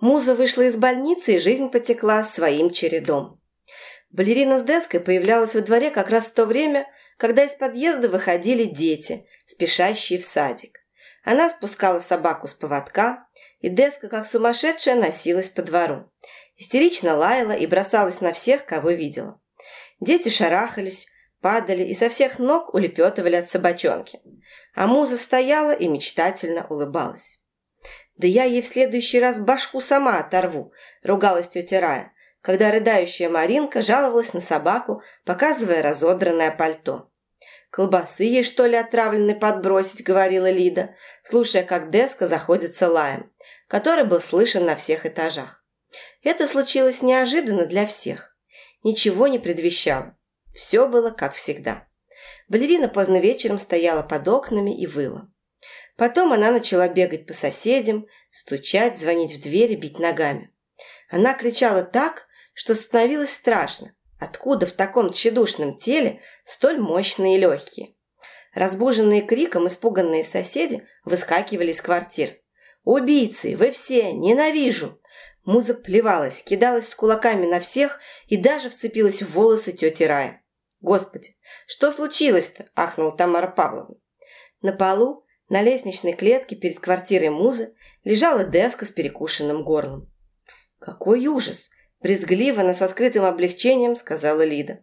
Муза вышла из больницы, и жизнь потекла своим чередом. Балерина с Деской появлялась во дворе как раз в то время, когда из подъезда выходили дети, спешащие в садик. Она спускала собаку с поводка, и Деска, как сумасшедшая, носилась по двору. Истерично лаяла и бросалась на всех, кого видела. Дети шарахались, падали и со всех ног улепетывали от собачонки. А муза стояла и мечтательно улыбалась. «Да я ей в следующий раз башку сама оторву», – ругалась тетя Рая, когда рыдающая Маринка жаловалась на собаку, показывая разодранное пальто. «Колбасы ей, что ли, отравленной подбросить?» – говорила Лида, слушая, как Деска заходится лаем, который был слышен на всех этажах. Это случилось неожиданно для всех. Ничего не предвещало. Все было как всегда. Балерина поздно вечером стояла под окнами и выла. Потом она начала бегать по соседям, стучать, звонить в двери, бить ногами. Она кричала так, что становилось страшно. Откуда в таком тщедушном теле столь мощные легкие? Разбуженные криком испуганные соседи выскакивали из квартир. «Убийцы! Вы все! Ненавижу!» Муза плевалась, кидалась с кулаками на всех и даже вцепилась в волосы тети Рая. «Господи, что случилось-то?» – ахнула Тамара Павловна. На полу, на лестничной клетке перед квартирой Музы, лежала деска с перекушенным горлом. «Какой ужас!» Брезгливо, но со скрытым облегчением сказала Лида.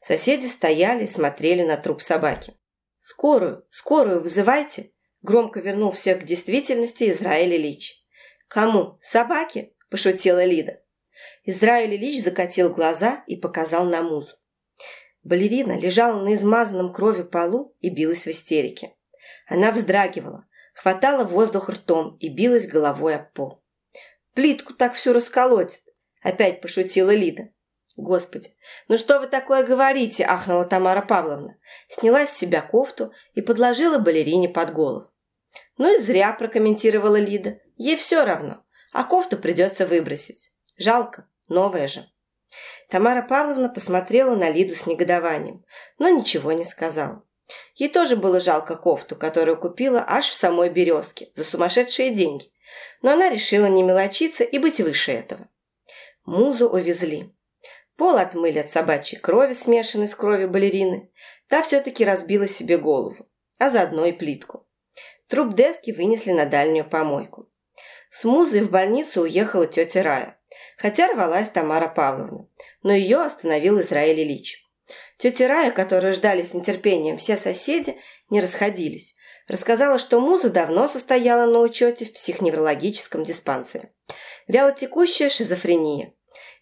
Соседи стояли и смотрели на труп собаки. «Скорую, скорую вызывайте!» Громко вернул всех к действительности Израиль Ильич. «Кому? Собаке?» – пошутила Лида. Израиль Ильич закатил глаза и показал на музу. Балерина лежала на измазанном кровью полу и билась в истерике. Она вздрагивала, хватала воздух ртом и билась головой об пол. «Плитку так всю расколотит!» Опять пошутила Лида. «Господи, ну что вы такое говорите?» – ахнула Тамара Павловна. Сняла с себя кофту и подложила балерине под голову. «Ну и зря», – прокомментировала Лида. «Ей все равно, а кофту придется выбросить. Жалко, новая же». Тамара Павловна посмотрела на Лиду с негодованием, но ничего не сказала. Ей тоже было жалко кофту, которую купила аж в самой «Березке» за сумасшедшие деньги, но она решила не мелочиться и быть выше этого. Музу увезли. Пол отмыли от собачьей крови, смешанной с кровью балерины. Та все-таки разбила себе голову, а заодно и плитку. Труп Дески вынесли на дальнюю помойку. С Музой в больницу уехала тетя Рая, хотя рвалась Тамара Павловна, но ее остановил Израиль Ильич. Тетя Рая, которую ждали с нетерпением все соседи, не расходились. Рассказала, что Муза давно состояла на учете в психоневрологическом диспансере. Вялотекущая шизофрения.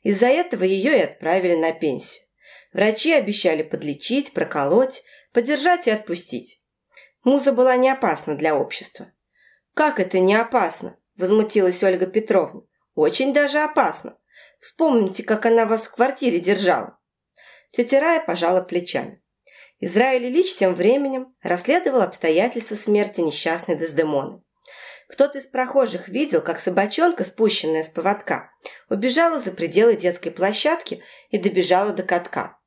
Из-за этого ее и отправили на пенсию. Врачи обещали подлечить, проколоть, подержать и отпустить. Муза была не опасна для общества. «Как это не опасно?» – возмутилась Ольга Петровна. «Очень даже опасно. Вспомните, как она вас в квартире держала». Тетя Рая пожала плечами. Израиль Ильич тем временем расследовал обстоятельства смерти несчастной Дездемоны. Кто-то из прохожих видел, как собачонка, спущенная с поводка, убежала за пределы детской площадки и добежала до катка.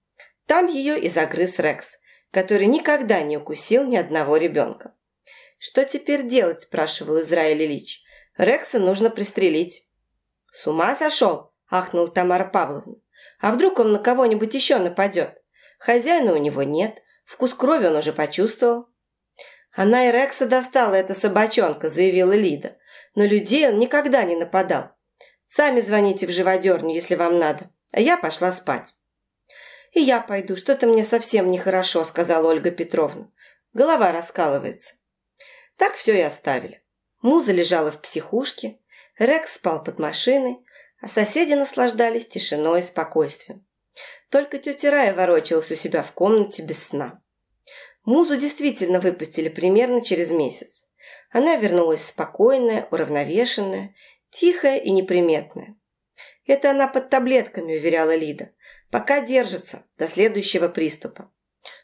Там ее и загрыз Рекс, который никогда не укусил ни одного ребенка. «Что теперь делать?» – спрашивал Израиль Ильич. «Рекса нужно пристрелить». «С ума сошел?» – ахнула Тамара Павловна. «А вдруг он на кого-нибудь еще нападет? Хозяина у него нет, вкус крови он уже почувствовал». «Она и Рекса достала, эта собачонка», – заявила Лида. «Но людей он никогда не нападал. Сами звоните в живодерню, если вам надо. А я пошла спать». «И я пойду, что-то мне совсем нехорошо», – сказала Ольга Петровна. Голова раскалывается. Так все и оставили. Муза лежала в психушке, Рекс спал под машиной, а соседи наслаждались тишиной и спокойствием. Только тетя Рая ворочалась у себя в комнате без сна. Музу действительно выпустили примерно через месяц. Она вернулась спокойная, уравновешенная, тихая и неприметная. Это она под таблетками, уверяла Лида. Пока держится, до следующего приступа.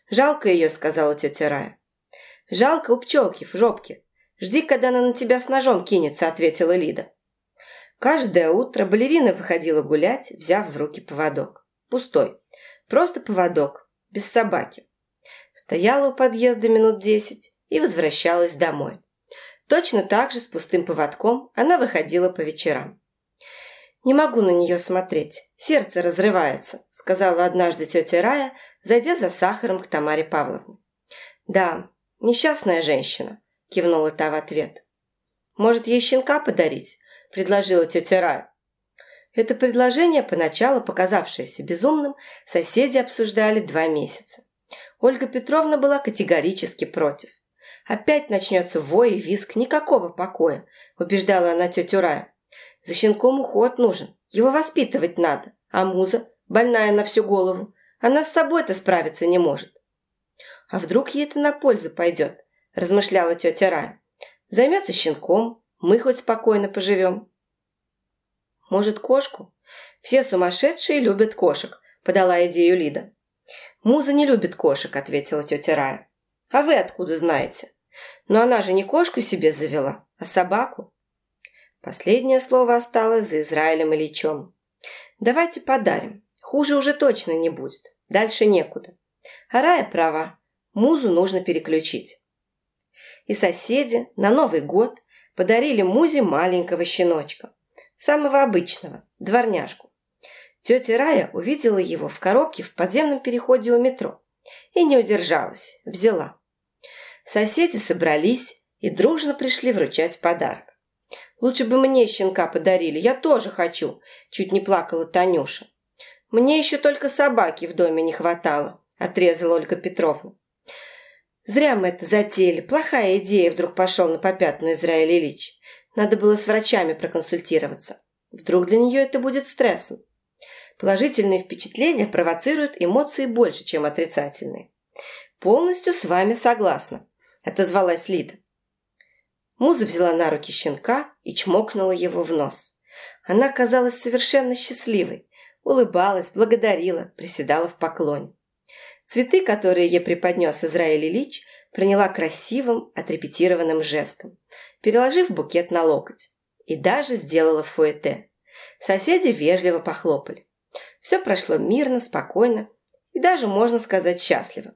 «Жалко ее», — сказала тетя Рая. «Жалко у пчелки в жопке. Жди, когда она на тебя с ножом кинется», — ответила Лида. Каждое утро балерина выходила гулять, взяв в руки поводок. Пустой. Просто поводок. Без собаки стояла у подъезда минут десять и возвращалась домой. Точно так же с пустым поводком она выходила по вечерам. «Не могу на нее смотреть, сердце разрывается», сказала однажды тетя Рая, зайдя за сахаром к Тамаре Павловне. «Да, несчастная женщина», кивнула та в ответ. «Может, ей щенка подарить?» Предложила тетя Рая. Это предложение, поначалу показавшееся безумным, соседи обсуждали два месяца. Ольга Петровна была категорически против. «Опять начнется вой и визг, никакого покоя», убеждала она тетю Раю. За щенком уход нужен, его воспитывать надо. А муза, больная на всю голову, она с собой-то справиться не может. А вдруг ей это на пользу пойдет, размышляла тетя Рая. Займется щенком, мы хоть спокойно поживем. Может, кошку? Все сумасшедшие любят кошек, подала идею Лида. Муза не любит кошек, ответила тетя Рая. А вы откуда знаете? Но она же не кошку себе завела, а собаку. Последнее слово осталось за Израилем и Личом. Давайте подарим. Хуже уже точно не будет. Дальше некуда. А Рая права. Музу нужно переключить. И соседи на Новый год подарили Музе маленького щеночка. Самого обычного, дворняжку. Тетя Рая увидела его в коробке в подземном переходе у метро и не удержалась, взяла. Соседи собрались и дружно пришли вручать подарок. Лучше бы мне щенка подарили, я тоже хочу», – чуть не плакала Танюша. «Мне еще только собаки в доме не хватало», – отрезала Ольга Петровна. «Зря мы это затеяли. Плохая идея», – вдруг пошел на попятную Израиль Ильич. «Надо было с врачами проконсультироваться. Вдруг для нее это будет стрессом». Положительные впечатления провоцируют эмоции больше, чем отрицательные. «Полностью с вами согласна», – отозвалась Лида. Муза взяла на руки щенка и чмокнула его в нос. Она казалась совершенно счастливой, улыбалась, благодарила, приседала в поклоне. Цветы, которые ей преподнес Израиль Ильич, приняла красивым, отрепетированным жестом, переложив букет на локоть. И даже сделала фуэте. Соседи вежливо похлопали. Все прошло мирно, спокойно и даже, можно сказать, счастливо.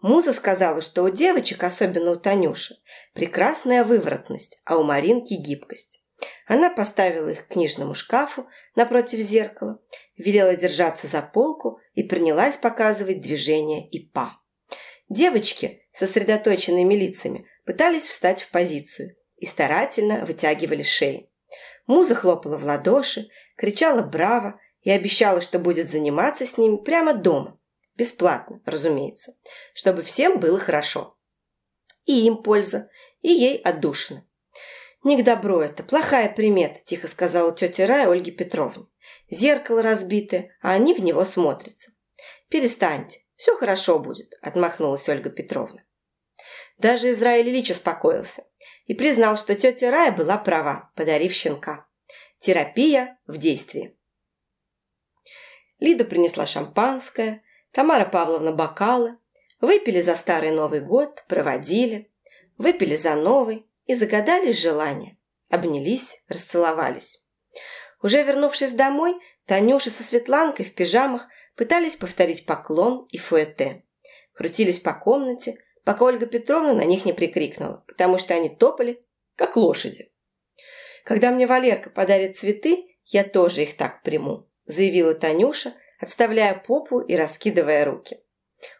Муза сказала, что у девочек, особенно у Танюши, прекрасная выворотность, а у Маринки гибкость. Она поставила их к книжному шкафу напротив зеркала, велела держаться за полку и принялась показывать движения и па. Девочки, сосредоточенными лицами, пытались встать в позицию и старательно вытягивали шеи. Муза хлопала в ладоши, кричала «Браво!» и обещала, что будет заниматься с ними прямо дома, Бесплатно, разумеется, чтобы всем было хорошо. И им польза, и ей отдушина. «Не к добру это, плохая примета», – тихо сказала тетя Рая Ольге Петровне. «Зеркало разбитое, а они в него смотрятся». «Перестаньте, все хорошо будет», – отмахнулась Ольга Петровна. Даже Израиль Ильич успокоился и признал, что тетя Рая была права, подарив щенка. Терапия в действии. Лида принесла шампанское, Тамара Павловна бокалы, выпили за старый Новый год, проводили, выпили за новый и загадали желание. Обнялись, расцеловались. Уже вернувшись домой, Танюша со Светланкой в пижамах пытались повторить поклон и фуэте. Крутились по комнате, пока Ольга Петровна на них не прикрикнула, потому что они топали, как лошади. «Когда мне Валерка подарит цветы, я тоже их так приму», заявила Танюша, отставляя попу и раскидывая руки.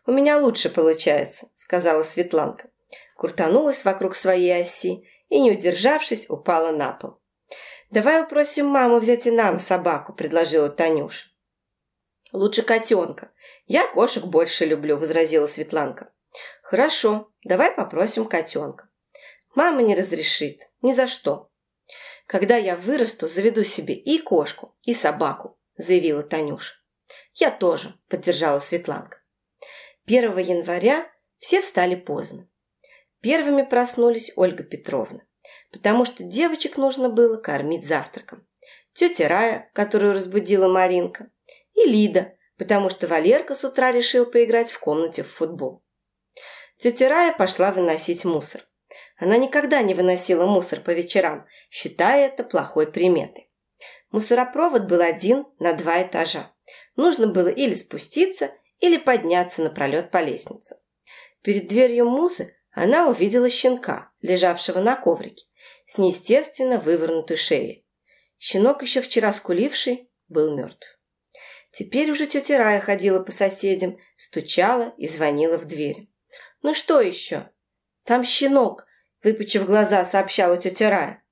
«У меня лучше получается», – сказала Светланка. Крутанулась вокруг своей оси и, не удержавшись, упала на пол. «Давай упросим маму взять и нам собаку», – предложила Танюша. «Лучше котенка. Я кошек больше люблю», – возразила Светланка. «Хорошо, давай попросим котенка». «Мама не разрешит. Ни за что». «Когда я вырасту, заведу себе и кошку, и собаку», – заявила Танюша. «Я тоже», – поддержала Светланка. 1 января все встали поздно. Первыми проснулись Ольга Петровна, потому что девочек нужно было кормить завтраком. Тетя Рая, которую разбудила Маринка, и Лида, потому что Валерка с утра решил поиграть в комнате в футбол. Тетя Рая пошла выносить мусор. Она никогда не выносила мусор по вечерам, считая это плохой приметой. Мусоропровод был один на два этажа. Нужно было или спуститься, или подняться напролет по лестнице. Перед дверью Музы она увидела щенка, лежавшего на коврике, с неестественно вывернутой шеей. Щенок, еще вчера скуливший, был мертв. Теперь уже тетя Рая ходила по соседям, стучала и звонила в дверь. «Ну что еще?» «Там щенок», – выпучив глаза, сообщала тетя Рая.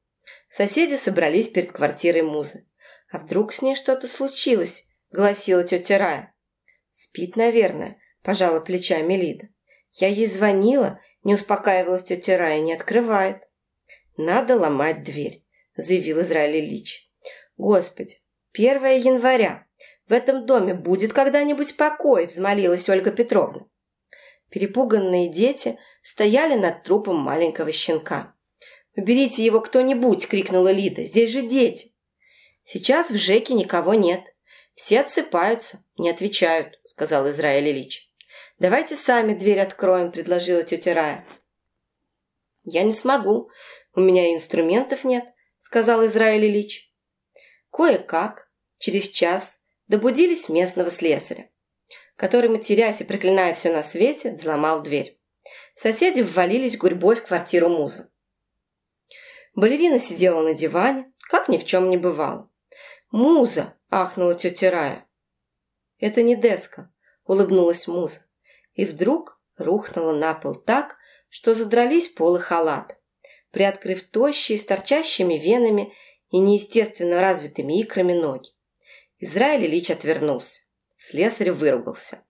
Соседи собрались перед квартирой Музы. «А вдруг с ней что-то случилось?» – гласила тетя Рая. «Спит, наверное», – пожала плечами Лида. «Я ей звонила, не успокаивалась тетя Рая, не открывает». «Надо ломать дверь», – заявил Израиль Ильич. «Господи, 1 января. В этом доме будет когда-нибудь покой», – взмолилась Ольга Петровна. Перепуганные дети стояли над трупом маленького щенка. «Уберите его кто-нибудь!» – крикнула Лида. «Здесь же дети!» «Сейчас в ЖЭКе никого нет. Все отсыпаются, не отвечают», – сказал Израиль Ильич. «Давайте сами дверь откроем», – предложила тетя Рая. «Я не смогу. У меня инструментов нет», – сказал Израиль Ильич. Кое-как, через час, добудились местного слесаря, который, матерясь и проклиная все на свете, взломал дверь. Соседи ввалились гурьбой в квартиру Музы. Балерина сидела на диване, как ни в чем не бывало. «Муза!» – ахнула тетя Рая. «Это не Деска», – улыбнулась Муза. И вдруг рухнула на пол так, что задрались полы халата. Приоткрыв тощие, с торчащими венами и неестественно развитыми икрами ноги. Израиль Ильич отвернулся. Слесарь выругался.